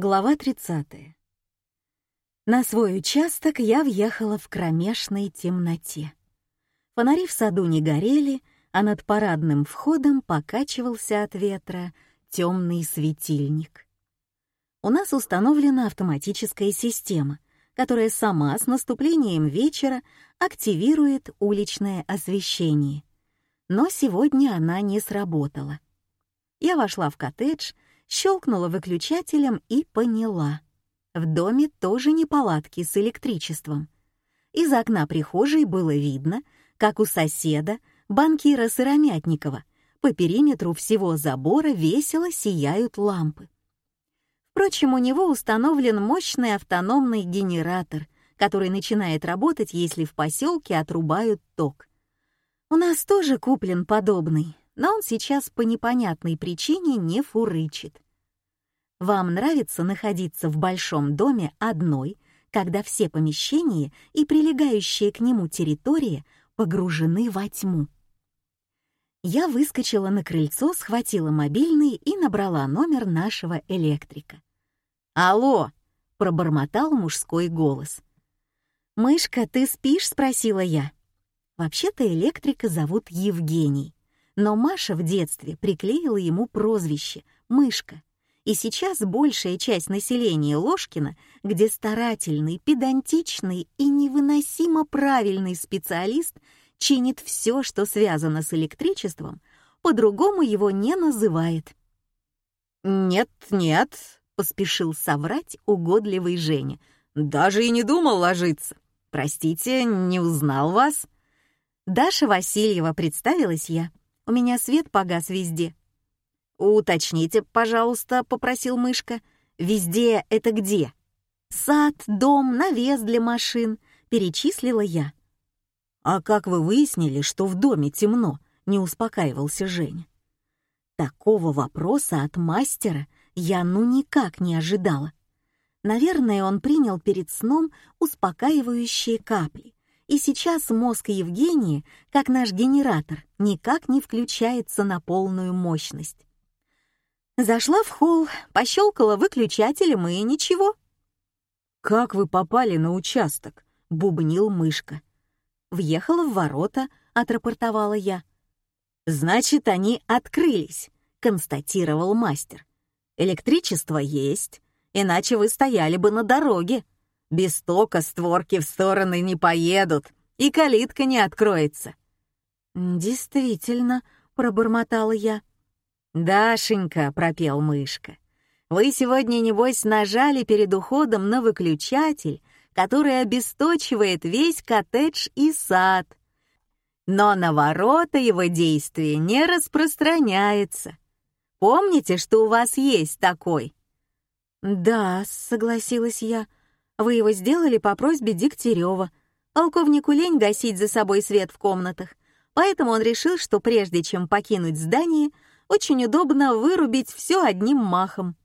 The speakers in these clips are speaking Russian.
Глава 30. На свой участок я въехала в кромешной темноте. Фонари в саду не горели, а над парадным входом покачивался от ветра темный светильник. У нас установлена автоматическая система, которая сама с наступлением вечера активирует уличное освещение. Но сегодня она не сработала. Я вошла в коттедж, щелкнула выключателем и поняла. В доме тоже неполадки с электричеством. Из окна прихожей было видно, как у соседа, банкира Сыромятникова, по периметру всего забора весело сияют лампы. Впрочем, у него установлен мощный автономный генератор, который начинает работать, если в поселке отрубают ток. У нас тоже куплен подобный, но он сейчас по непонятной причине не фурычит. Вам нравится находиться в большом доме одной, когда все помещения и прилегающие к нему территория погружены во тьму. Я выскочила на крыльцо, схватила мобильный и набрала номер нашего электрика. «Алло!» — пробормотал мужской голос. «Мышка, ты спишь?» — спросила я. Вообще-то электрика зовут Евгений но Маша в детстве приклеила ему прозвище «мышка». И сейчас большая часть населения Ложкина, где старательный, педантичный и невыносимо правильный специалист чинит все, что связано с электричеством, по-другому его не называет. «Нет, нет», — поспешил соврать угодливый Женя. «Даже и не думал ложиться. Простите, не узнал вас». «Даша Васильева», — представилась я. У меня свет погас везде». «Уточните, пожалуйста», — попросил мышка. «Везде это где?» «Сад, дом, навес для машин», — перечислила я. «А как вы выяснили, что в доме темно?» — не успокаивался Женя. Такого вопроса от мастера я ну никак не ожидала. Наверное, он принял перед сном успокаивающие капли и сейчас мозг Евгении, как наш генератор, никак не включается на полную мощность. Зашла в холл, пощелкала выключателем и ничего. «Как вы попали на участок?» — бубнил мышка. «Въехала в ворота», — отрапортовала я. «Значит, они открылись», — констатировал мастер. «Электричество есть, иначе вы стояли бы на дороге». Без тока створки в стороны не поедут, и калитка не откроется. «Действительно», — пробормотала я. «Дашенька», — пропел мышка, — «вы сегодня, небось, нажали перед уходом на выключатель, который обесточивает весь коттедж и сад. Но на ворота его действие не распространяется. Помните, что у вас есть такой?» «Да», — согласилась я, — вы его сделали по просьбе Дегтярева. Полковнику лень гасить за собой свет в комнатах, поэтому он решил, что прежде чем покинуть здание, очень удобно вырубить все одним махом.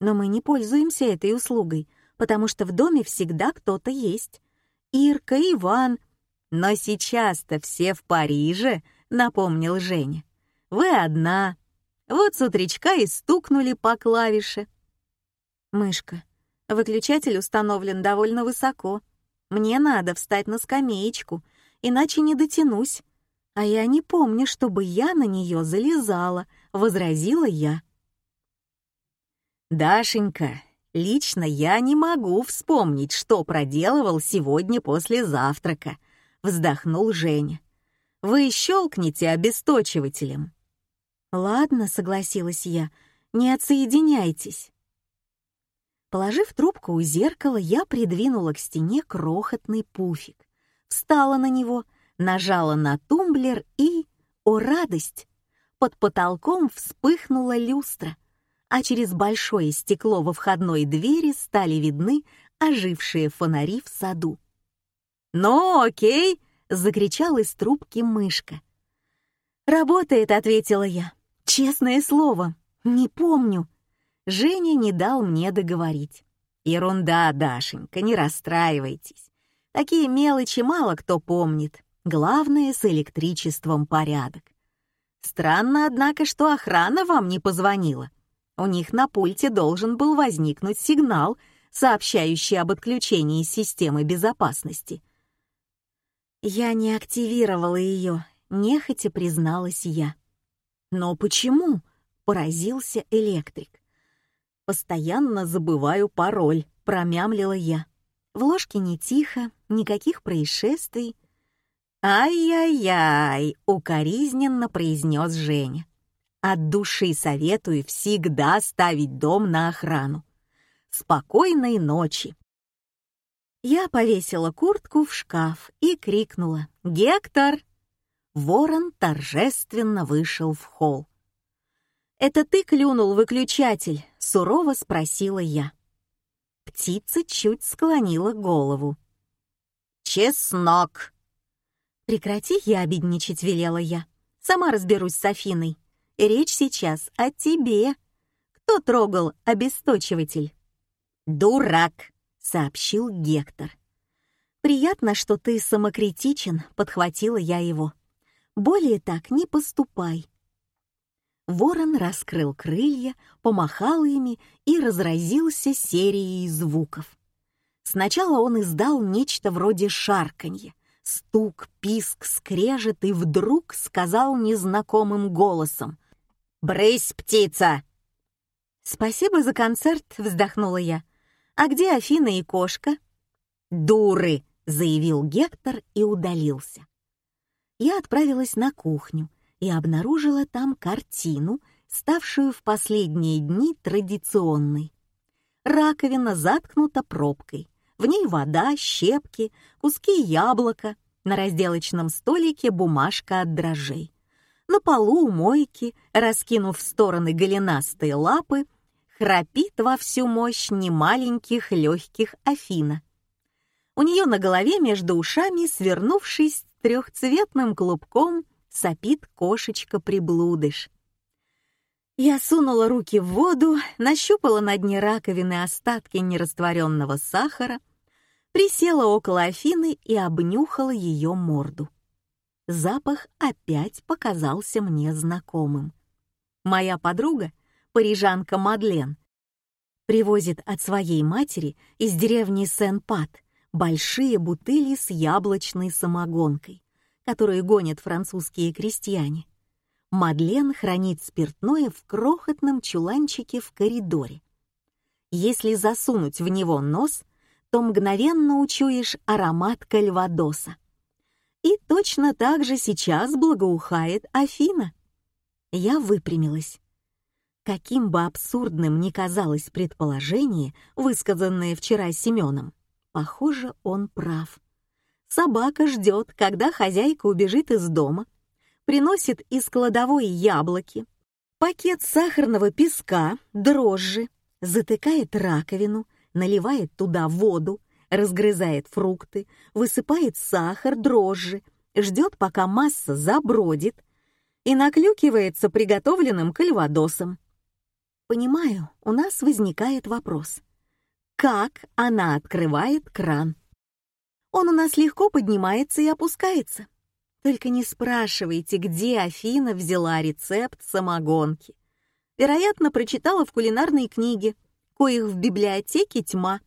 Но мы не пользуемся этой услугой, потому что в доме всегда кто-то есть. Ирка, Иван. Но сейчас-то все в Париже, напомнил Женя. Вы одна. Вот с утречка и стукнули по клавише. Мышка, Выключатель установлен довольно высоко. Мне надо встать на скамеечку, иначе не дотянусь. А я не помню, чтобы я на нее залезала, возразила я. Дашенька, лично я не могу вспомнить, что проделывал сегодня после завтрака, вздохнул Женя. Вы щелкните обесточивателем. Ладно, согласилась я, не отсоединяйтесь. Положив трубку у зеркала, я придвинула к стене крохотный пуфик, встала на него, нажала на тумблер и... О, радость! Под потолком вспыхнула люстра, а через большое стекло во входной двери стали видны ожившие фонари в саду. «Ну, окей!» — закричал из трубки мышка. «Работает», — ответила я. «Честное слово, не помню». Женя не дал мне договорить. «Ерунда, Дашенька, не расстраивайтесь. Такие мелочи мало кто помнит. Главное, с электричеством порядок. Странно, однако, что охрана вам не позвонила. У них на пульте должен был возникнуть сигнал, сообщающий об отключении системы безопасности. Я не активировала ее, нехотя призналась я. «Но почему?» — поразился электрик. «Постоянно забываю пароль», — промямлила я. В ложке не тихо, никаких происшествий. «Ай-яй-яй!» — укоризненно произнес Женя. «От души советую всегда ставить дом на охрану. Спокойной ночи!» Я повесила куртку в шкаф и крикнула «Гектор!» Ворон торжественно вышел в холл. «Это ты клюнул выключатель?» — сурово спросила я. Птица чуть склонила голову. «Чеснок!» «Прекрати ябедничать», — велела я. «Сама разберусь с Афиной. Речь сейчас о тебе. Кто трогал обесточиватель?» «Дурак!» — сообщил Гектор. «Приятно, что ты самокритичен», — подхватила я его. «Более так не поступай». Ворон раскрыл крылья, помахал ими и разразился серией звуков. Сначала он издал нечто вроде шарканья, стук, писк, скрежет и вдруг сказал незнакомым голосом «Брысь, птица!» «Спасибо за концерт», — вздохнула я. «А где Афина и кошка?» «Дуры!» — заявил Гектор и удалился. Я отправилась на кухню и обнаружила там картину, ставшую в последние дни традиционной. Раковина заткнута пробкой, в ней вода, щепки, куски яблока, на разделочном столике бумажка от дрожжей. На полу у мойки, раскинув в стороны голенастые лапы, храпит во всю мощь немаленьких легких Афина. У нее на голове между ушами, свернувшись трехцветным клубком, сопит кошечка-приблудыш. Я сунула руки в воду, нащупала на дне раковины остатки нерастворенного сахара, присела около Афины и обнюхала ее морду. Запах опять показался мне знакомым. Моя подруга парижанка Мадлен, привозит от своей матери из деревни Сен-Пат большие бутыли с яблочной самогонкой, которую гонят французские крестьяне. Мадлен хранит спиртное в крохотном чуланчике в коридоре. Если засунуть в него нос, то мгновенно учуешь аромат кальвадоса. И точно так же сейчас благоухает Афина. Я выпрямилась. Каким бы абсурдным ни казалось предположение, высказанное вчера Семеном, похоже, он прав. Собака ждет, когда хозяйка убежит из дома, приносит из кладовой яблоки, пакет сахарного песка, дрожжи, затыкает раковину, наливает туда воду, разгрызает фрукты, высыпает сахар, дрожжи, ждет, пока масса забродит и наклюкивается приготовленным кальвадосом. Понимаю, у нас возникает вопрос. Как она открывает кран? Он у нас легко поднимается и опускается. Только не спрашивайте, где Афина взяла рецепт самогонки. Вероятно, прочитала в кулинарной книге, коих в библиотеке тьма.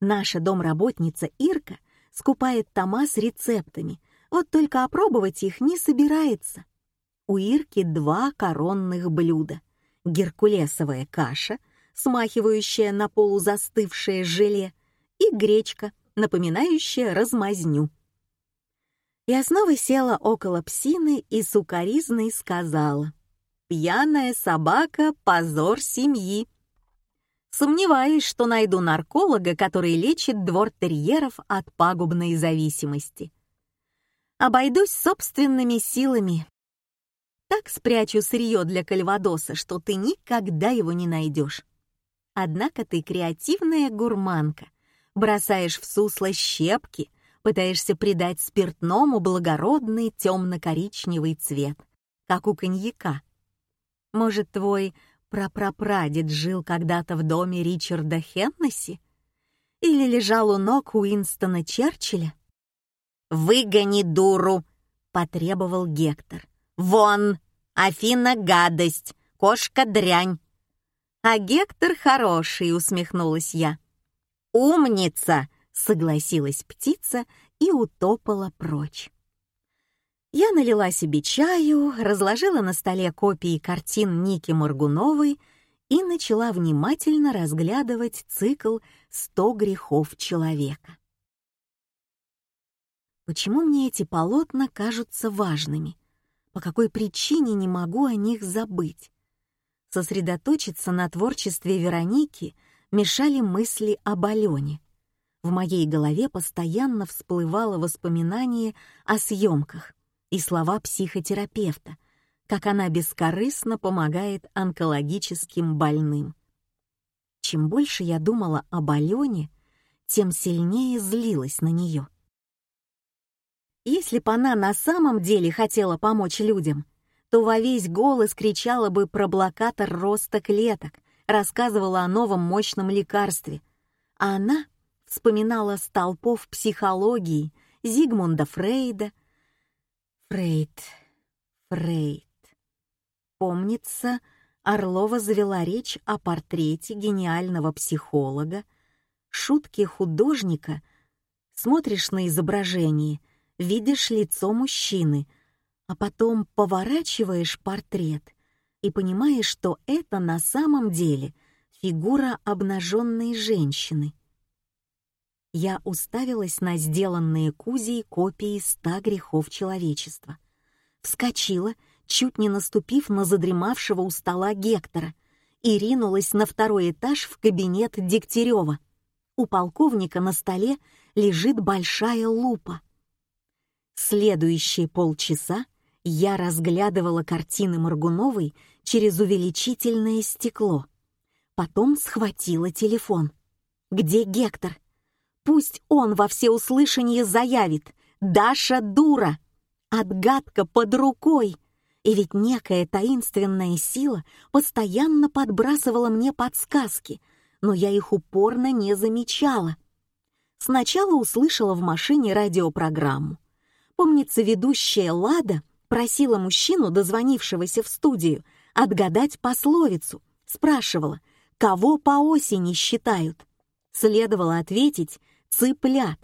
Наша домработница Ирка скупает тома с рецептами, вот только опробовать их не собирается. У Ирки два коронных блюда геркулесовая каша, смахивающая на полузастывшее желе, и гречка, напоминающая размазню. Я снова села около псины и сукоризной сказала «Пьяная собака — позор семьи». Сомневаюсь, что найду нарколога, который лечит двор терьеров от пагубной зависимости. Обойдусь собственными силами, так спрячу сырье для кальвадоса, что ты никогда его не найдешь. Однако ты креативная гурманка. Бросаешь в сусло щепки, пытаешься придать спиртному благородный темно-коричневый цвет, как у коньяка. Может, твой прапрапрадед жил когда-то в доме Ричарда Хеннесси? Или лежал у ног Уинстона Черчилля? «Выгони дуру!» — потребовал Гектор. «Вон! Афина — гадость, кошка — дрянь!» А Гектор хороший, усмехнулась я. Умница, согласилась птица и утопала прочь. Я налила себе чаю, разложила на столе копии картин Ники Моргуновой и начала внимательно разглядывать цикл «Сто грехов человека». Почему мне эти полотна кажутся важными? По какой причине не могу о них забыть? Сосредоточиться на творчестве Вероники мешали мысли об Алене. В моей голове постоянно всплывало воспоминание о съемках и слова психотерапевта, как она бескорыстно помогает онкологическим больным. Чем больше я думала об Алене, тем сильнее злилась на нее. Если бы она на самом деле хотела помочь людям, то во весь голос кричала бы про блокатор роста клеток, рассказывала о новом мощном лекарстве. А она вспоминала столпов психологии Зигмунда Фрейда. Фрейд, Фрейд. Помнится, Орлова завела речь о портрете гениального психолога, шутке художника. Смотришь на изображение, видишь лицо мужчины, а потом поворачиваешь портрет и понимаешь, что это на самом деле фигура обнаженной женщины. Я уставилась на сделанные Кузей копии ста грехов человечества. Вскочила, чуть не наступив на задремавшего у стола Гектора, и ринулась на второй этаж в кабинет Дегтярева. У полковника на столе лежит большая лупа. Следующие полчаса я разглядывала картины Моргуновой через увеличительное стекло. Потом схватила телефон. «Где Гектор? Пусть он во всеуслышание заявит. Даша дура! Отгадка под рукой!» И ведь некая таинственная сила постоянно подбрасывала мне подсказки, но я их упорно не замечала. Сначала услышала в машине радиопрограмму. Помнится, ведущая Лада просила мужчину, дозвонившегося в студию, отгадать пословицу, спрашивала, кого по осени считают. Следовало ответить «цыплят»,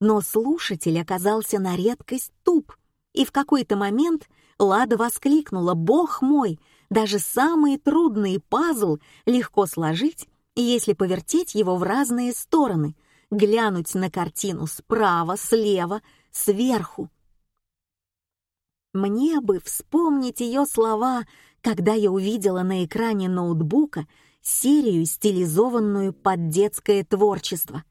но слушатель оказался на редкость туп, и в какой-то момент Лада воскликнула «Бог мой!» Даже самый трудный пазл легко сложить, если повертеть его в разные стороны, глянуть на картину справа, слева, сверху. Мне бы вспомнить ее слова, когда я увидела на экране ноутбука серию, стилизованную под детское творчество.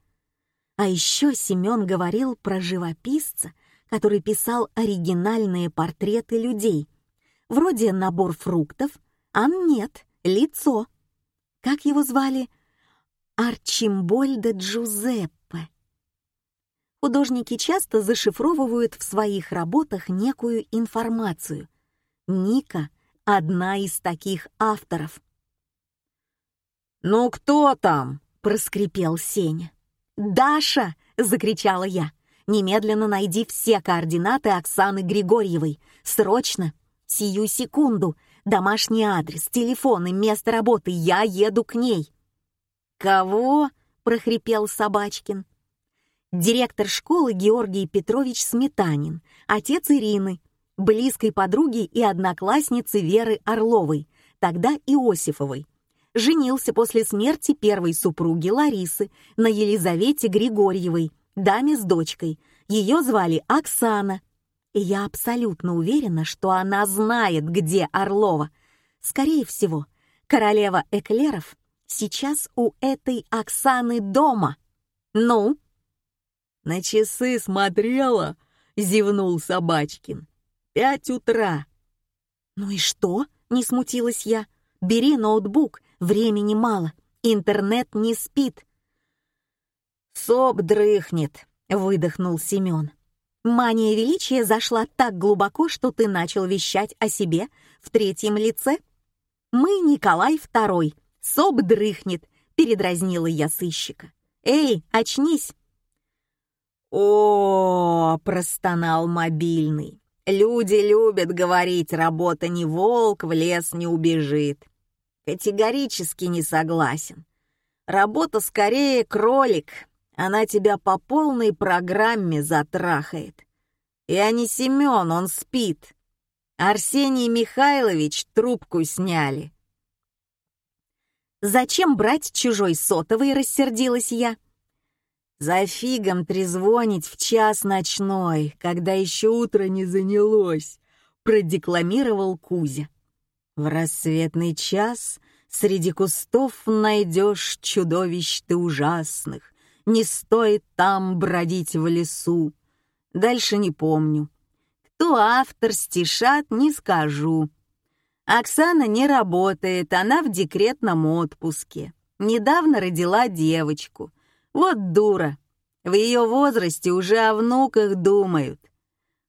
А еще Семен говорил про живописца, который писал оригинальные портреты людей. Вроде набор фруктов, а нет, лицо. Как его звали? Арчимбольдо Джузеппе. Художники часто зашифровывают в своих работах некую информацию. Ника — одна из таких авторов. «Ну кто там?» — проскрипел Сеня. «Даша!» — закричала я. «Немедленно найди все координаты Оксаны Григорьевой. Срочно! Сию секунду! Домашний адрес, телефон и место работы. Я еду к ней!» «Кого?» — прохрипел Собачкин директор школы Георгий Петрович Сметанин, отец Ирины, близкой подруги и одноклассницы Веры Орловой, тогда Иосифовой. Женился после смерти первой супруги Ларисы на Елизавете Григорьевой, даме с дочкой. Ее звали Оксана. И я абсолютно уверена, что она знает, где Орлова. Скорее всего, королева эклеров сейчас у этой Оксаны дома. Ну, «На часы смотрела?» — зевнул Собачкин. «Пять утра». «Ну и что?» — не смутилась я. «Бери ноутбук, времени мало, интернет не спит». «Соп дрыхнет», — выдохнул Семен. «Мания величия зашла так глубоко, что ты начал вещать о себе в третьем лице?» «Мы Николай II, соп дрыхнет», — передразнила я сыщика. «Эй, очнись!» О, простонал мобильный. Люди любят говорить, работа не волк, в лес не убежит. Категорически не согласен. Работа скорее кролик. Она тебя по полной программе затрахает. Я не Семен, он спит. Арсений Михайлович трубку сняли. «Зачем брать чужой сотовый?» — рассердилась я. «За фигом трезвонить в час ночной, когда еще утро не занялось», — продекламировал Кузя. «В рассветный час среди кустов найдешь чудовищ ты ужасных, не стоит там бродить в лесу. Дальше не помню. Кто автор стишат, не скажу. Оксана не работает, она в декретном отпуске. Недавно родила девочку. Вот дура. В ее возрасте уже о внуках думают.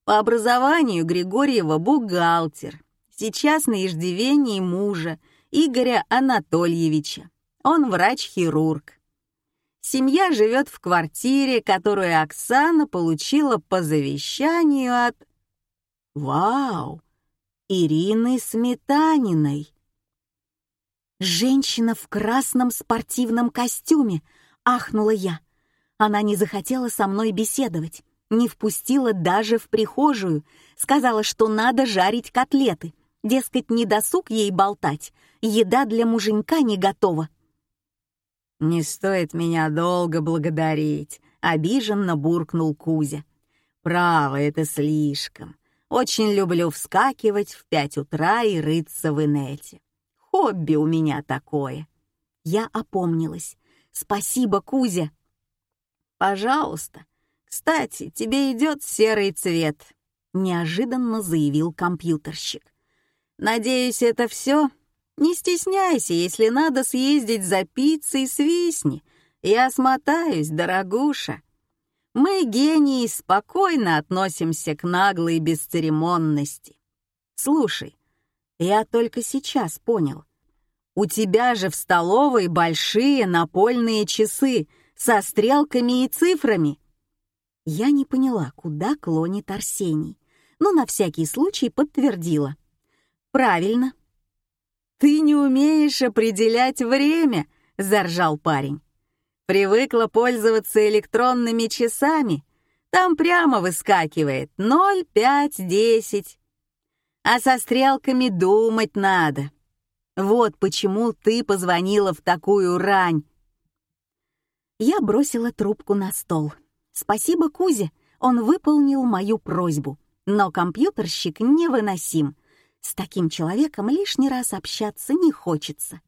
По образованию Григорьева бухгалтер. Сейчас на иждивении мужа, Игоря Анатольевича. Он врач-хирург. Семья живет в квартире, которую Оксана получила по завещанию от... Вау! Ирины Сметаниной. «Женщина в красном спортивном костюме!» — ахнула я. Она не захотела со мной беседовать, не впустила даже в прихожую, сказала, что надо жарить котлеты. Дескать, не досуг ей болтать, еда для муженька не готова. «Не стоит меня долго благодарить», — обиженно буркнул Кузя. «Право, это слишком. Очень люблю вскакивать в пять утра и рыться в инете. Хобби у меня такое. Я опомнилась. Спасибо, Кузя. Пожалуйста. Кстати, тебе идет серый цвет, неожиданно заявил компьютерщик. Надеюсь, это все. Не стесняйся, если надо съездить за пиццей, свистни. Я смотаюсь, дорогуша. Мы, гении, спокойно относимся к наглой бесцеремонности. Слушай, я только сейчас понял. У тебя же в столовой большие напольные часы со стрелками и цифрами. Я не поняла, куда клонит Арсений, но на всякий случай подтвердила. Правильно. Ты не умеешь определять время, заржал парень. Привыкла пользоваться электронными часами. Там прямо выскакивает 0, 5, 10. А со стрелками думать надо. Вот почему ты позвонила в такую рань. Я бросила трубку на стол. Спасибо Кузе, он выполнил мою просьбу. Но компьютерщик невыносим. С таким человеком лишний раз общаться не хочется.